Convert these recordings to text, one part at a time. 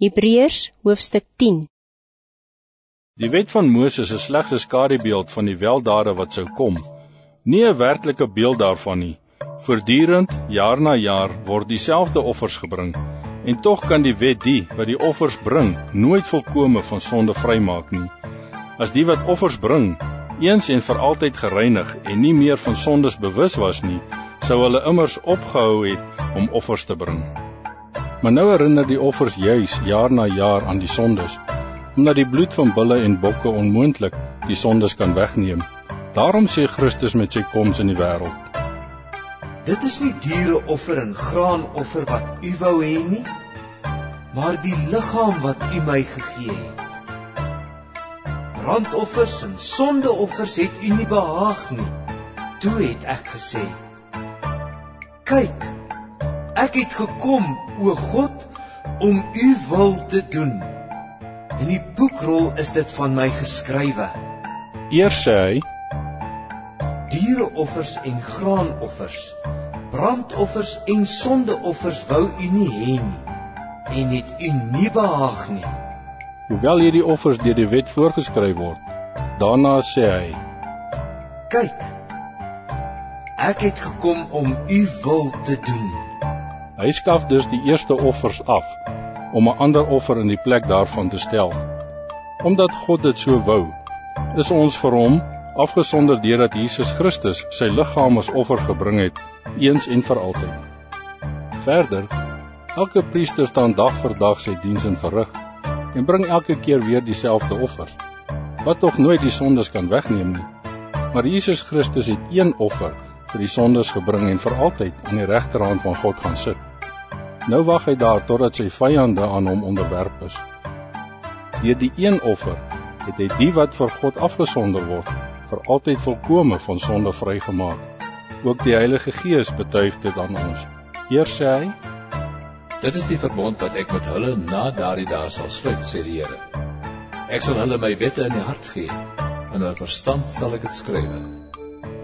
Hebreërs hoofstuk 10 Die wet van Moses is slegs 'n skadubeeld van die weldade wat sou kom, nie 'n werklike beeld daarvan nie. Voortdurend, jaar na jaar, word dieselfde offers gebring, en tog kan die wet die wat die offers bring, nooit volkome van sonde vrymaak nie. As die wat offers bring, eens en vir altyd gereinig en nie meer van sondes bewus was nie, sou hulle immers opgehou het om offers te bring. Maar nou herinner die offers juis jaar na jaar aan die sondes, omdat die bloed van bulle en bokke onmoontlik die sondes kan wegneem. Daarom sê Christus met sy koms in die wêreld: Dit is nie diereoffer en graanoffer wat u wou hê nie, maar die liggaam wat u my gegee het. Brandoffers en sondeoffers het u nie behaag nie. Toe het ek gesê: Kyk, Ek het gekom, o God, om u wil te doen. In die boekrol is dit van my geskrywe. Eers sê hy: Diereoffers en graanoffers, brandoffers en sondeoffers wou u nie hê nie en het u nie behaag nie. Hoewel hierdie offers deur die wet voorgeskryf word, daarna sê hy: Kyk, ek het gekom om u wil te doen. Hy skaf dus die eerste offers af om 'n ander offer in die plek daarvan te stel. Omdat God dit so wou, is ons vir hom afgesonder deurdat Jesus Christus sy liggaam as offer gebring het eens en vir altyd. Verder, elke priester staan dag vir dag sy diens en verrig en bring elke keer weer dieselfde offers wat tog nooit die sondes kan wegneem nie. Maar Jesus Christus het een offer vir die sondes gebring en vir altyd aan die regterhand van God gaan sit. Nou wag hy daar totdat sy vyande aan hom onderwerp is. Deur die een offer het hy die wat vir God afgesonder word, vir altyd volkome van sonde vrygemaak. Ook die Heilige Gees betuig dit aan ons. Eers sê hy: Dit is die verbond wat ek met hulle na daardie dae sal sluit, sê die Here. Ek sal hulle my wette in die hart gee, en hulle verstand sal ek dit skryf.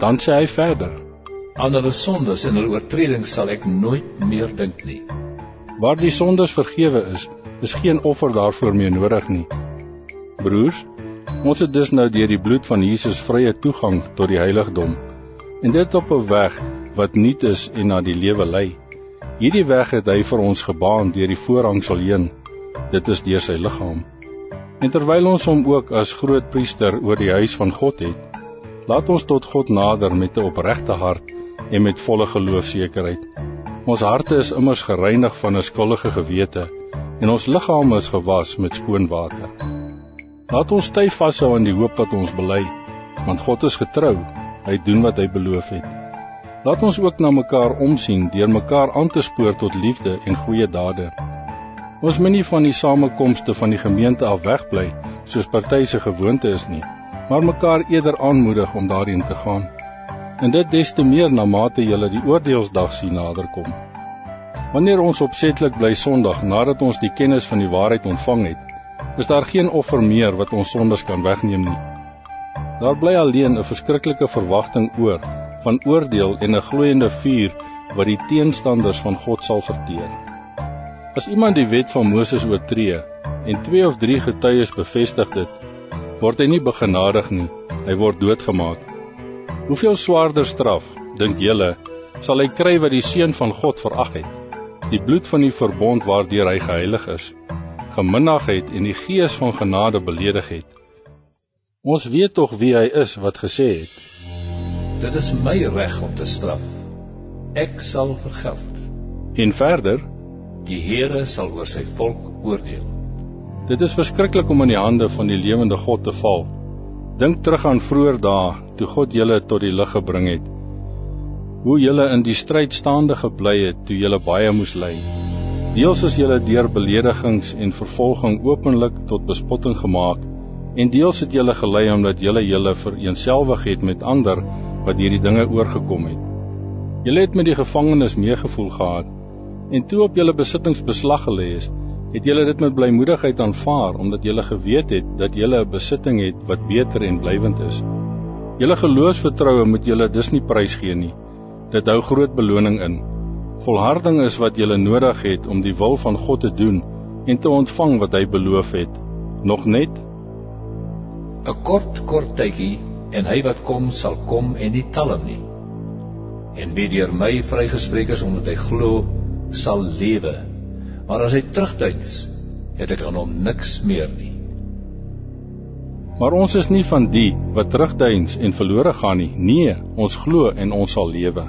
Dan sê hy verder: Aan hulle sondes en hulle oortredings sal ek nooit meer dink nie. Waar die sondes vergewe is, is geen offer daarvoor meer nodig nie. Broers, ons het dus nou deur die bloed van Jesus vrye toegang tot die heiligdom. En dit op 'n weg wat nuut is en na die lewe lei. Hierdie weg het hy vir ons gebaan deur die voorhangsel heen. Dit is deur sy liggaam. En terwyl ons hom ook as groot priester oor die huis van God het, laat ons tot God nader met 'n opregte hart en met volle geloofsekerheid. Ons harte is immers gereinig van 'n skuldige gewete en ons liggame is gewas met skoon water. Laat ons styf vashou aan die hoop wat ons bely, want God is getrou. Hy doen wat hy beloof het. Laat ons ook na mekaar omsien deur mekaar aan te spoor tot liefde en goeie dade. Ons moenie van die samekomste van die gemeente af wegbly soos party se gewoonte is nie, maar mekaar eerder aanmoedig om daarin te gaan en dit des te meer na mate julle die oordeelsdag sien naderkom. Wanneer ons opsetlik bly Sondag nadat ons die kennis van die waarheid ontvang het, is daar geen offer meer wat ons sondes kan wegneem nie. Daar bly alleen 'n verskriklike verwagting oor van oordeel en 'n gloeiende vuur wat die teenstanders van God sal verteer. As iemand die wet van Moses oortree en twee of drie getuies bevestig dit, word hy nie begenadig nie, hy word doodgemaak. Hoeveel swaarder straf dink julle sal hy kry wat die seun van God verag het? Die bloed van die verbond waardeur hy geheilig is, geminnig het en die gees van genade beledig het. Ons weet tog wie hy is wat gesê het: Dit is my reg om te straf. Ek sal vergeld. En verder: Die Here sal oor sy volk oordeel. Dit is verskriklik om in die hande van die lewende God te val. Dink terug aan vroeër dae toe God julle tot die lig gebring het. Hoe julle in die stryd staande gebly het toe julle baie moes ly. Deels is julle deur beledigings en vervolging openlik tot bespotting gemaak en deels het julle gelei omdat julle julle vereenselwig het met ander wat hierdie dinge oorgekom het. Julle het met die gevangenes meegevoel gehad en toe op julle besittings beslag gelê is, het julle dit met blymoedigheid aanvaar omdat julle geweet het dat julle 'n besitting het wat beter en blywend is. Julle geloofsvertroue moet julle dus nie prysgee nie. Dit hou groot beloning in. Volharding is wat julle nodig het om die wil van God te doen en te ontvang wat hy beloof het. Nog net 'n kort kort tydjie en hy wat kom sal kom en nie hom nie. En wie deur my vrygespreek is omdat hy glo, sal lewe. Maar as hy terugduins, het ek aan hom niks meer nie. Maar ons is nie van die wat terugduins en verlore gaan nie. Nee, ons glo en ons sal lewe.